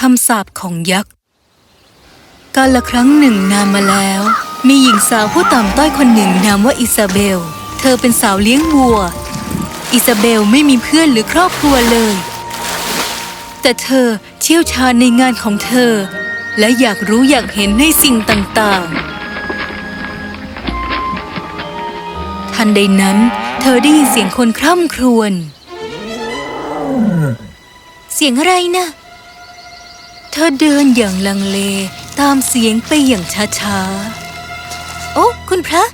คำสาปของยักษ์กาลครั้งหนึ่งนานมาแล้ว มีหญิงสาวผู้ต่ำต้อยคนหนึ่งนามว่าอิซาเบล เธอเป็นสาวเลี้ยงวัว อิซาเบลไม่มีเพื่อนหรือครอบครัวเลย แต่เธอเชี่ยวชาญในงานของเธอ และอยากรู้อยากเห็นในสิ่งต่างๆ ทันใดนั้น เธอได้ยินเสียงคนคร่ำครวญเสียงอะไรนะ เธอเดินอย่างลังเลตามเสียงไปอย่างช้าๆ โอ้คุณพระ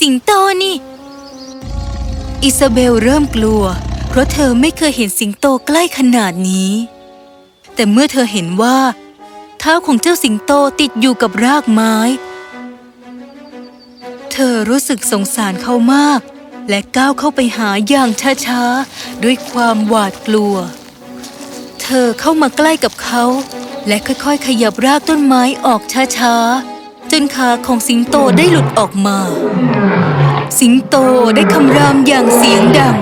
สิงโตนี่ อิซาเบลเริ่มกลัว เพราะเธอไม่เคยเห็นสิงโตใกล้ขนาดนี้ แต่เมื่อเธอเห็นว่า เท้าของเจ้าสิงโตติดอยู่กับรากไม้ เธอรู้สึกสงสารเขามาก และก้าวเข้าไปหาอย่างช้าๆ ด้วยความหวาดกลัว เธอเข้ามาใกล้กับเขา และค่อยๆ ขยับรากต้นไม้ออกช้าๆ จนขาของสิงโตได้หลุดออกมา สิงโตได้คำรามอย่างเสียงดัง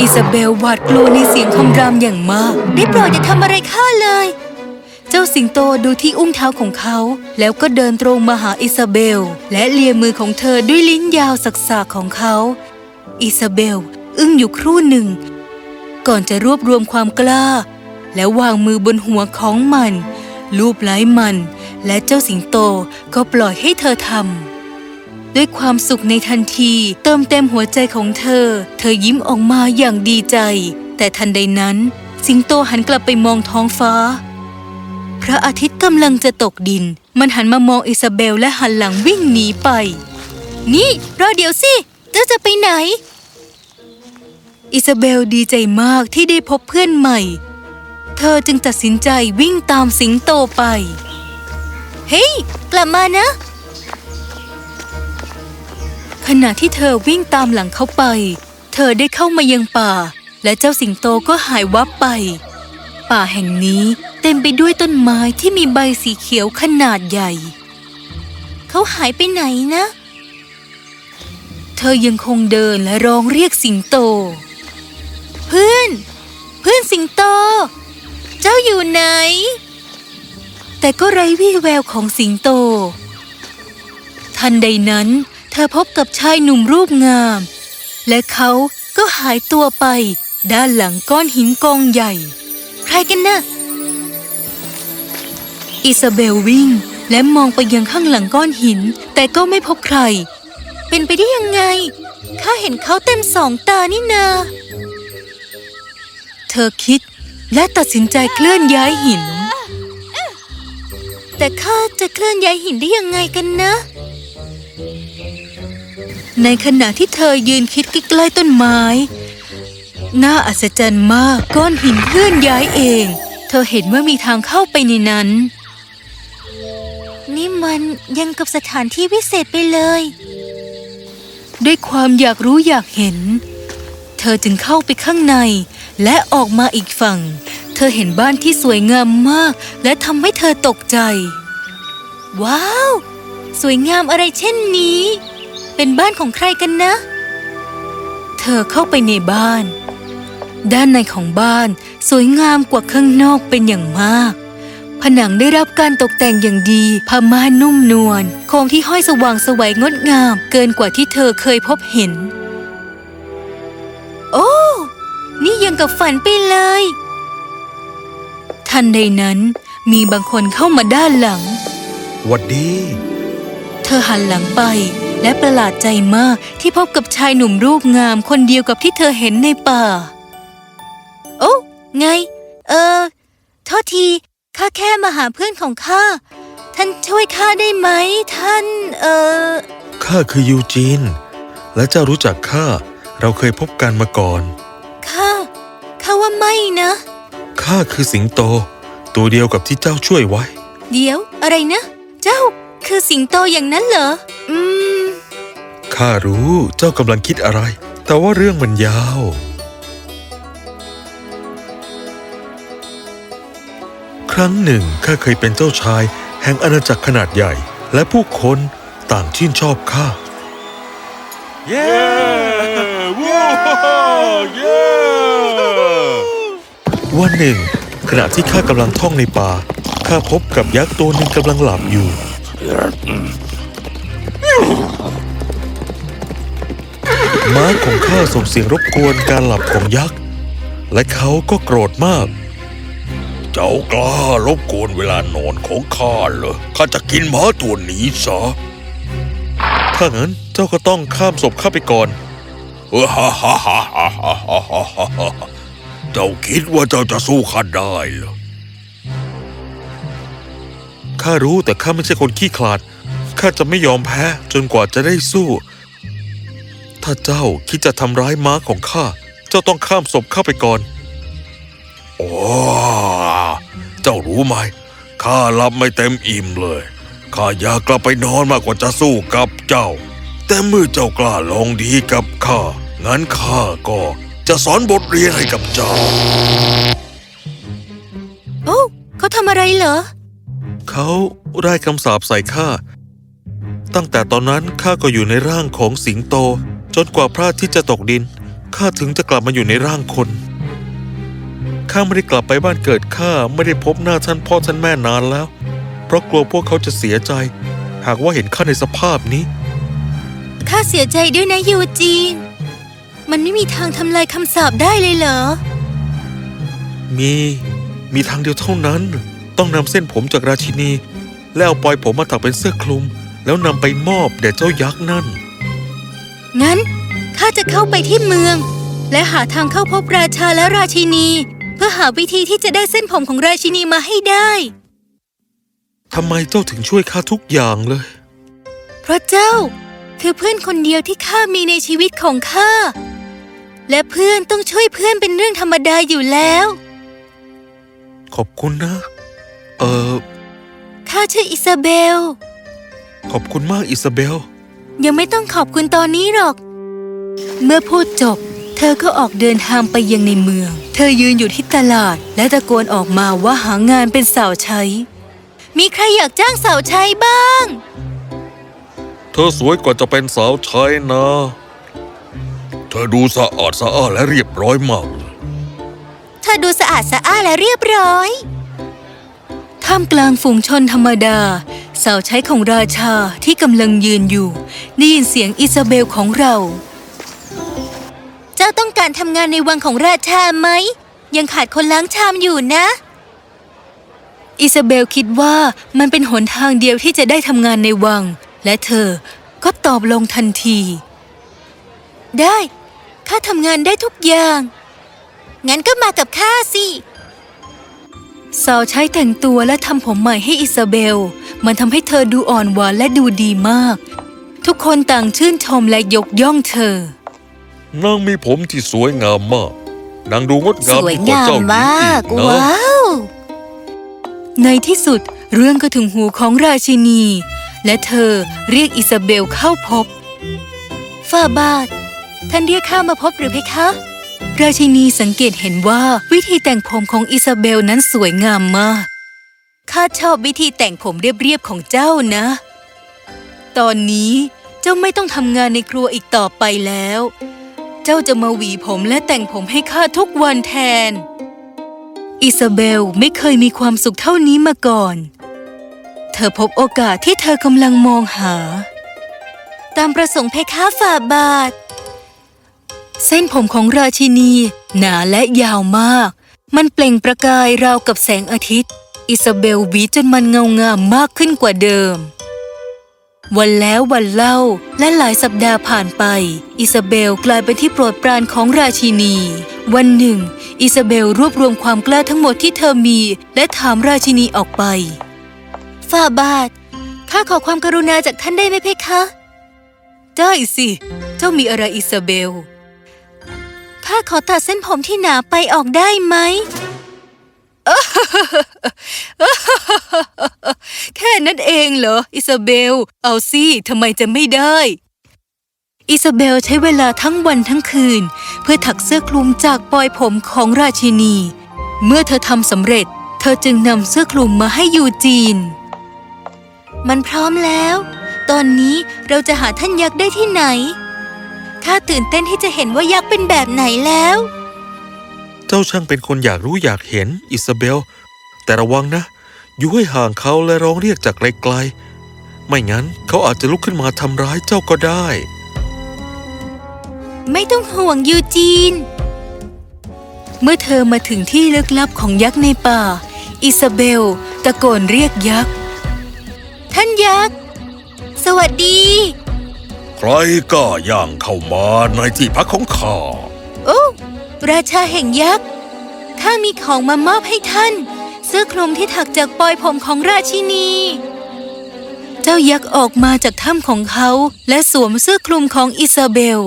อิซาเบลหวาดกลัวในเสียงคำรามอย่างมาก ได้โปรดอย่าทำอะไรข้าเลย เจ้าสิงโตดูที่อุ้งเท้าของเขา แล้วก็เดินตรงมาหาอิซาเบล และเลียมือของเธอด้วยลิ้นยาวสักๆของเขา อิซาเบล อึ้งอยู่ครู่หนึ่ง ก่อนจะรวบรวมความกล้า แล้ววางมือบนหัวของมัน ลูบไล้มัน และเจ้าสิงโตก็ปล่อยให้เธอทำด้วยความสุขในทันทีเติมเต็มหัวใจของเธอ เธอยิ้มออกมาอย่างดีใจ แต่ทันใดนั้น สิงโตหันกลับไปมองท้องฟ้า พระอาทิตย์กำลังจะตกดิน มันหันมามองอิซาเบลและหันหลังวิ่งหนีไป นี่รอเดี๋ยวสิเจ้าจะไปไหนอิซาเบลดีใจมากที่ได้พบเพื่อนใหม่ เธอจึงตัดสินใจวิ่งตามสิงโตไป เฮ้ย กลับมานะ ขณะที่เธอวิ่งตามหลังเขาไป เธอได้เข้ามายังป่า และเจ้าสิงโตก็หายวับไป ป่าแห่งนี้เต็มไปด้วยต้นไม้ที่มีใบสีเขียวขนาดใหญ่ เขาหายไปไหนนะ เธอยังคงเดินและร้องเรียกสิงโต เพื่อน เพื่อนสิงโต เจ้าอยู่ไหน แต่ก็ไร้วี่แววของสิงโต ทันใดนั้น เธอพบกับชายหนุ่มรูปงาม และเขาก็หายตัวไป ด้านหลังก้อนหินกองใหญ่ ใครกันนะอิซาเบลวิ่งและมองไปยังข้างหลังก้อนหิน แต่ก็ไม่พบใคร เป็นไปได้ยังไง ข้าเห็นเขาเต็มสองตานี่นา เธอคิด และตัดสินใจเคลื่อนย้ายหิน แต่ข้าจะเคลื่อนย้ายหินได้ยังไงกันนะ ในขณะที่เธอยืนคิดใกล้ๆต้นไม้ น่าอัศจรรย์มากก้อนหินเคลื่อนย้ายเอง เธอเห็นว่ามีทางเข้าไปในนั้น นี่มันยังกับสถานที่วิเศษไปเลย ด้วยความอยากรู้อยากเห็น เธอจึงเข้าไปข้างใน และออกมาอีกฝั่ง เธอเห็นบ้านที่สวยงามมาก และทำให้เธอตกใจ ว้าว สวยงามอะไรเช่นนี้ เป็นบ้านของใครกันนะ เธอเข้าไปในบ้าน ด้านในของบ้านสวยงามกว่าข้างนอกเป็นอย่างมาก ผนังได้รับการตกแต่งอย่างดีผ้าม่านนุ่มนวลโคมที่ห้อยสว่างสวยงดงาม เกินกว่าที่เธอเคยพบเห็น นี่ยังกับฝันไปเลย ทันใดนั้นมีบางคนเข้ามาด้านหลังหวัดดี เธอหันหลังไปและประหลาดใจมากที่พบกับชายหนุ่มรูปงามคนเดียวกับที่เธอเห็นในป่า โอ้ ไง เออ โทษที ข้าแค่มาหาเพื่อนของข้า ท่านช่วยข้าได้ไหม ท่าน เออ ข้าคือยูจีน และเจ้ารู้จักข้า เราเคยพบกันมาก่อนข้าข้าว่าไม่ นะ ข้าคือสิงโต ตัวเดียวกับที่เจ้าช่วยไว้ เดี๋ยว อะไรนะ เจ้าคือสิงโตอย่างนั้นเหรอ อืม ข้ารู้เจ้ากำลังคิดอะไร แต่ว่าเรื่องมันยาว ครั้งหนึ่งข้าเคยเป็นเจ้าชาย แห่งอาณาจักรขนาดใหญ่ และผู้คนต่างชื่นชอบข้า เย้ ว้าวเย้ วันหนึ่ง ขณะที่ข้ากำลังท่องในป่า ข้าพบกับยักษ์ตัวหนึ่งกำลังหลับอยู่ ม้าของข้าส่งเสียงรบกวนการหลับของยักษ์ และเขาก็โกรธมาก เจ้ากล้ารบกวนเวลานอนของข้าเหรอ ข้าจะกินม้าตัวนี้ซะ ถ้างั้นเจ้าก็ต้องข้ามศพข้าไปก่อน เจ้าคิดว่าเจ้าจะสู้ข้าได้เหรอ ข้ารู้แต่ข้าไม่ใช่คนขี้ขลาด ข้าจะไม่ยอมแพ้จนกว่าจะได้สู้ ถ้าเจ้าคิดจะทำร้ายม้าของข้า เจ้าต้องข้ามศพข้าไปก่อน โอ้เจ้ารู้ไหม ข้าหลับไม่เต็มอิ่มเลย ข้าอยากกลับไปนอนมากกว่าจะสู้กับเจ้า แต่เมื่อเจ้ากล้าลองดีกับข้า งั้นข้าก็ จะสอนบทเรียนให้กับเจ้า โอ้เขาทำอะไรเหรอ เขาได้คำสาปใส่ข้า ตั้งแต่ตอนนั้นข้าก็อยู่ในร่างของสิงโต จนกว่าพระอาทิตย์จะตกดินข้าถึงจะกลับมาอยู่ในร่างคนข้าไม่ได้กลับไปบ้านเกิดข้าไม่ได้พบหน้าท่านพ่อท่านแม่นานแล้ว เพราะกลัวพวกเขาจะเสียใจ หากว่าเห็นข้าในสภาพนี้ ข้าเสียใจด้วยนะยูจีน มันไม่มีทางทำลายคำสาปได้เลยเหรอ มี มีทางเดียวเท่านั้น ต้องนำเส้นผมจากราชินี แล้วเอาปลอยผมมาถักเป็นเสื้อคลุม แล้วนำไปมอบแด่เจ้ายักษ์นั่น งั้นข้าจะเข้าไปที่เมือง และหาทางเข้าพบราชาและราชินี เพื่อหาวิธีที่จะได้เส้นผมของราชินีมาให้ได้ ทำไมเจ้าถึงช่วยข้าทุกอย่างเลย เพราะเจ้า คือเพื่อนคนเดียวที่ข้ามีในชีวิตของข้า และเพื่อนต้องช่วยเพื่อนเป็นเรื่องธรรมดาอยู่แล้ว ขอบคุณนะ เออข้าชื่ออิซาเบล ขอบคุณมากอิซาเบล ยังไม่ต้องขอบคุณตอนนี้หรอก เมื่อพูดจบ เธอก็ออกเดินทางไปยังในเมือง เธอยืนอยู่ที่ตลาด และตะโกนออกมาว่าหางานเป็นสาวใช้ มีใครอยากจ้างสาวใช้บ้าง เธอสวยกว่าจะเป็นสาวใช้นะเธอดูสะอาดสะอาดและเรียบร้อยมากเลยเธอดูสะอาดสะอ้านและเรียบร้อย ท่ามกลางฝูงชนธรรมดา สาวใช้ของราชาที่กำลังยืนอยู่ได้ยินเสียงอิซาเบลของเรา เจ้าต้องการทำงานในวังของราชาไหม ยังขาดคนล้างชามอยู่นะ อิซาเบลคิดว่ามันเป็นหนทางเดียวที่จะได้ทำงานในวัง และเธอก็ตอบลงทันที ได้ ข้าทำงานได้ทุกอย่าง งั้นก็มากับข้าสิสาวใช้แต่งตัวและทำผมใหม่ให้อิซาเบล มันทำให้เธอดูอ่อนหวานและดูดีมาก ทุกคนต่างชื่นชมและยกย่องเธอ นางมีผมที่สวยงามมาก นางดูงดงามยิ่งกว่าเจ้าหญิงอีกนะว้าว ในที่สุดเรื่องก็ถึงหูของราชินี และเธอเรียกอิซาเบลเข้าพบ ฝ่าบาท ท่านเรียกข้ามาพบหรือเพคะ ราชินีสังเกตเห็นว่าวิธีแต่งผมของอิซาเบลนั้นสวยงามมากข้าชอบวิธีแต่งผมเรียบๆของเจ้านะ ตอนนี้เจ้าไม่ต้องทำงานในครัวอีกต่อไปแล้ว เจ้าจะมาหวีผมและแต่งผมให้ข้าทุกวันแทน อิซาเบลไม่เคยมีความสุขเท่านี้มาก่อน เธอพบโอกาสที่เธอกำลังมองหา ตามประสงค์เพคะฝ่าบาท เส้นผมของราชินี หนาและยาวมาก มันเปล่งประกายราวกับแสงอาทิตย์ อิซาเบลหวีจนมันเงางามมากขึ้นกว่าเดิม วันแล้ววันเล่าและหลายสัปดาห์ผ่านไป อิซาเบลกลายเป็นที่โปรดปรานของราชินี วันหนึ่ง อิซาเบลรวบรวมความกล้าทั้งหมดที่เธอมี และถามราชินีออกไปฝ่าบาทข้าขอความกรุณาจากท่านได้ไหมเพคะ ได้สิ เจ้ามีอะไรอิซาเบล ข้าขอตัดเส้นผมที่หนาไปออกได้ไหม แค่นั้นเองเหรอ อิซาเบล เอาสิทำไมจะไม่ได้ อิซาเบลใช้เวลาทั้งวันทั้งคืน เพื่อถักเสื้อคลุมจากปลอยผมของราชินี เมื่อเธอทำสำเร็จ เธอจึงนำเสื้อคลุมมาให้ยูจีน มันพร้อมแล้ว ตอนนี้เราจะหาท่านยักษ์ได้ที่ไหน ข้าตื่นเต้นที่จะเห็นว่ายักษ์เป็นแบบไหนแล้วเจ้าจ้าช่างเป็นคนอยากรู้อยากเห็นอิซาเบล แต่ระวังนะ อยู่ให้ห่างเขาและร้องเรียกจากไกลๆ ไม่งั้นเขาอาจจะลุกขึ้นมาทำร้ายเจ้าก็ได้ ไม่ต้องห่วงยูจีน เมื่อเธอมาถึงที่ลึกลับของยักษ์ในป่า อิซาเบล ตะโกนเรียกยักษ์ ท่านยักษ์ สวัสดีใค รก็ย่างเข้ามาในที่พักของข้า โอ้ราชาแห่งยักษ์ข้ามีของมามอบให้ท่าน เสื้อคลุมที่ถักจากปลอยผมของราชินี เจ้ายักษ์ออกมาจากถ้ำของเขาและสวมเสื้อคลุมของอิซาเบล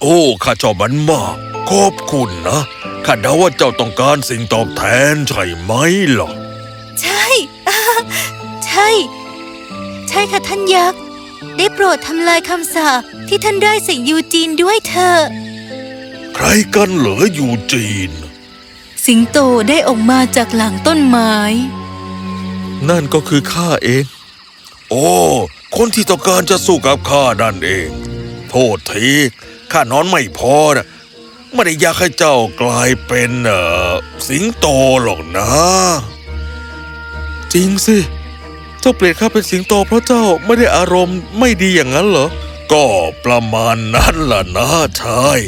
โอ้ข้าชอบมันมากขอบคุณนะข้าเดาว่าเจ้าต้องการสิ่งตอบแทนใช่ไหมล่ะ ใช่ ใช่ ใช่ค่ะท่านยักษ์ ได้โปรดทำลายคำสาปที่ท่านได้ใส่ยูจีนด้วยเถอะ ใครกันเหรออยู่จีน สิงโตได้ออกมาจากหลังต้นไม้ นั่นก็คือข้าเอง โอ้ คนที่ต้องการจะสู้กับข้านั่นเอง โทษทีข้านอนไม่พอนะไม่ได้อยากให้เจ้ากลายเป็นเอ่อสิงโตหรอกนะ จริงสิ เจ้าเปลี่ยนข้าเป็นสิงโตเพราะเจ้าไม่ได้อารมณ์ไม่ดีอย่างนั้นเหรอ ก็ประมาณนั้นล่ะนะชาย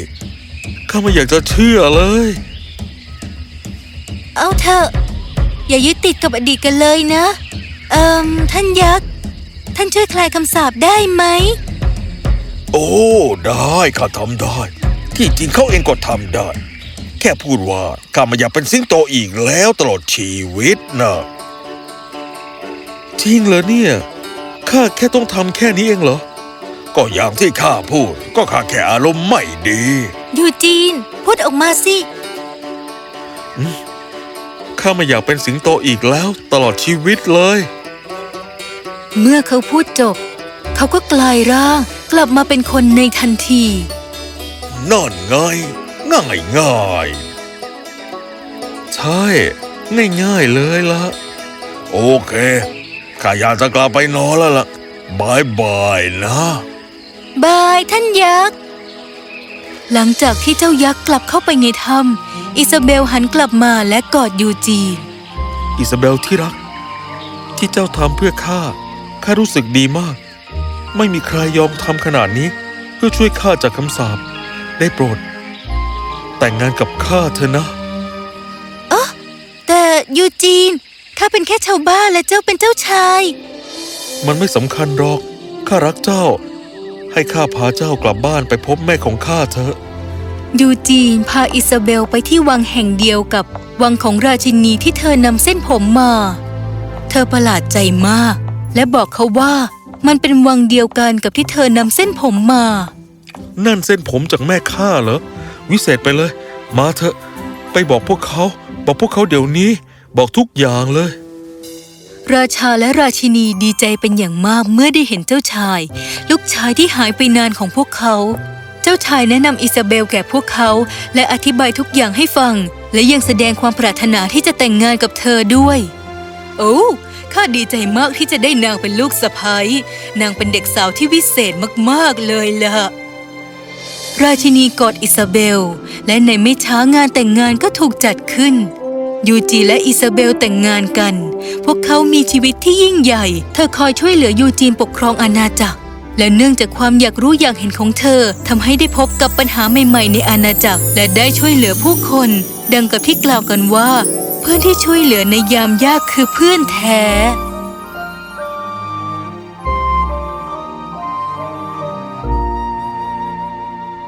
ข้าไม่อยากจะเชื่อเลย เอาเถอะ อย่ายึดติดกับอดีตกันเลยนะ เอิมท่านยักษ์ ท่านช่วยคลายคำสาปได้ไหม โอ้ ได้ข้าทำได้ ที่จริงเขาเองก็ทำได้ แค่พูดว่าข้าไม่อยากเป็นสิงโตอีกแล้วตลอดชีวิตนะ จริงเหรอเนี่ย ข้าแค่ต้องทำแค่นี้เองเหรอ ก็อย่างที่ข้าพูด ก็ข้าแค่อารมณ์ไม่ดี ยูจีน พูดออกมาสิ ข้าไม่อยากเป็นสิงโตอีกแล้วตลอดชีวิตเลย เมื่อเขาพูดจบ เขาก็กลายร่าง กลับมาเป็นคนในทันที นั่นไง ง่ายง่ายใช่ ง่ายๆเลยละ โอเค ข้าอยากจะกลับไปนอนแล้วล่ะbye bye นะ bye ท่านยักษ์ หลังจากที่เจ้ายักษ์กลับเข้าไปในถ้ำอิซาเบลหันกลับมาและกอดยูจีนอิซาเบลที่รัก ที่เจ้าทำเพื่อข้าข้ารู้สึกดีมาก ไม่มีใครยอมทำขนาดนี้ เพื่อช่วยข้าจากคำสาปได้โปรด แต่งงานกับข้าเถอะนะแต่ยูจีน ข้าเป็นแค่ชาวบ้านและเจ้าเป็นเจ้าชาย มันไม่สำคัญหรอก ข้ารักเจ้า ให้ข้าพาเจ้ากลับบ้านไปพบแม่ของข้าเถอะ ยูจีนพาอิซาเบลไปที่วังแห่งเดียวกับวังของราชินีที่เธอนำเส้นผมมา เธอประหลาดใจมาก และบอกเขาว่ามันเป็นวังเดียวกันกับที่เธอนำเส้นผมมา นั่นเส้นผมจากแม่ข้าเหรอ วิเศษไปเลย มาเถอะ ไปบอกพวกเขา บอกพวกเขาเดี๋ยวนี้ บอกทุกอย่างเลย ราชาและราชินีดีใจเป็นอย่างมากเมื่อได้เห็นเจ้าชาย ลูกชายที่หายไปนานของพวกเขา เจ้าชายแนะนำอิซาเบลแก่พวกเขา และอธิบายทุกอย่างให้ฟัง และยังแสดงความปรารถนาที่จะแต่งงานกับเธอด้วย โอ้ข้าดีใจมากที่จะได้นางเป็นลูกสะใภ้นางเป็นเด็กสาวที่วิเศษมากๆเลยล่ะราชินีกอดอิซาเบล และในไม่ช้างานแต่งงานก็ถูกจัดขึ้น ยูจีและอิซาเบลแต่งงานกัน พวกเขามีชีวิตที่ยิ่งใหญ่ เธอคอยช่วยเหลือยูจีนปกครองอาณาจักร และเนื่องจากความอยากรู้อยากเห็นของเธอทำให้ได้พบกับปัญหาใหม่ๆ ในอาณาจักร และได้ช่วยเหลือผู้คน ดังกับที่กล่าวกันว่า เพื่อนที่ช่วยเหลือในยามยากคือเพื่อนแท้